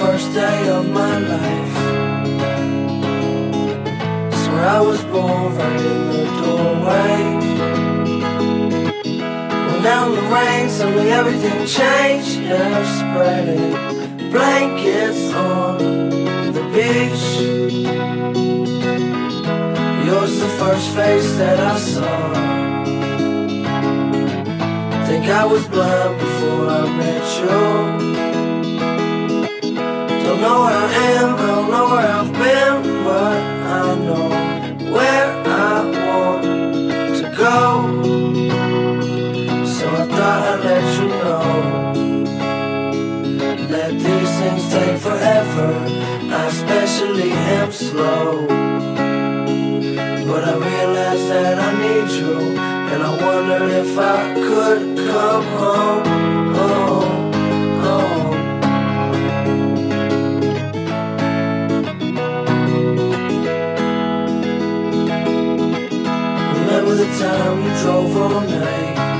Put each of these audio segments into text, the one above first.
first day of my life. So I was born right in the doorway. Well, down the rain, suddenly everything changed. Now spreading blankets on the beach. Yours the first face that I saw. Think I was blind before I met you. Know where I am, don't know where I've been, but I know where I want to go. So I thought I'd let you know that these things take forever. I especially am slow. But I realize that I need you, and I wonder if I could come home, time you drove all night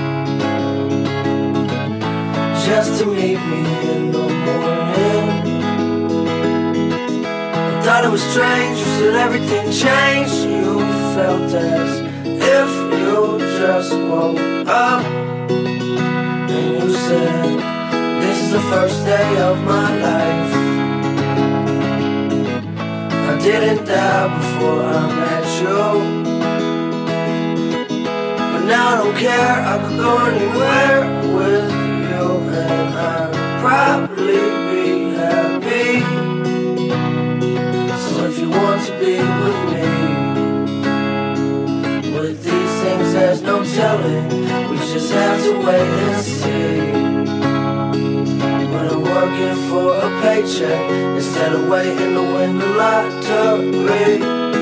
just to meet me in the morning. I thought it was strange. You said everything changed. You felt as if you just woke up. And you said, This is the first day of my life. I didn't die before I care, I could go anywhere with you, and I'd probably be happy. So if you want to be with me, with these things there's no telling, we just have to wait and see. But I'm working for a paycheck instead of waiting to win the lottery.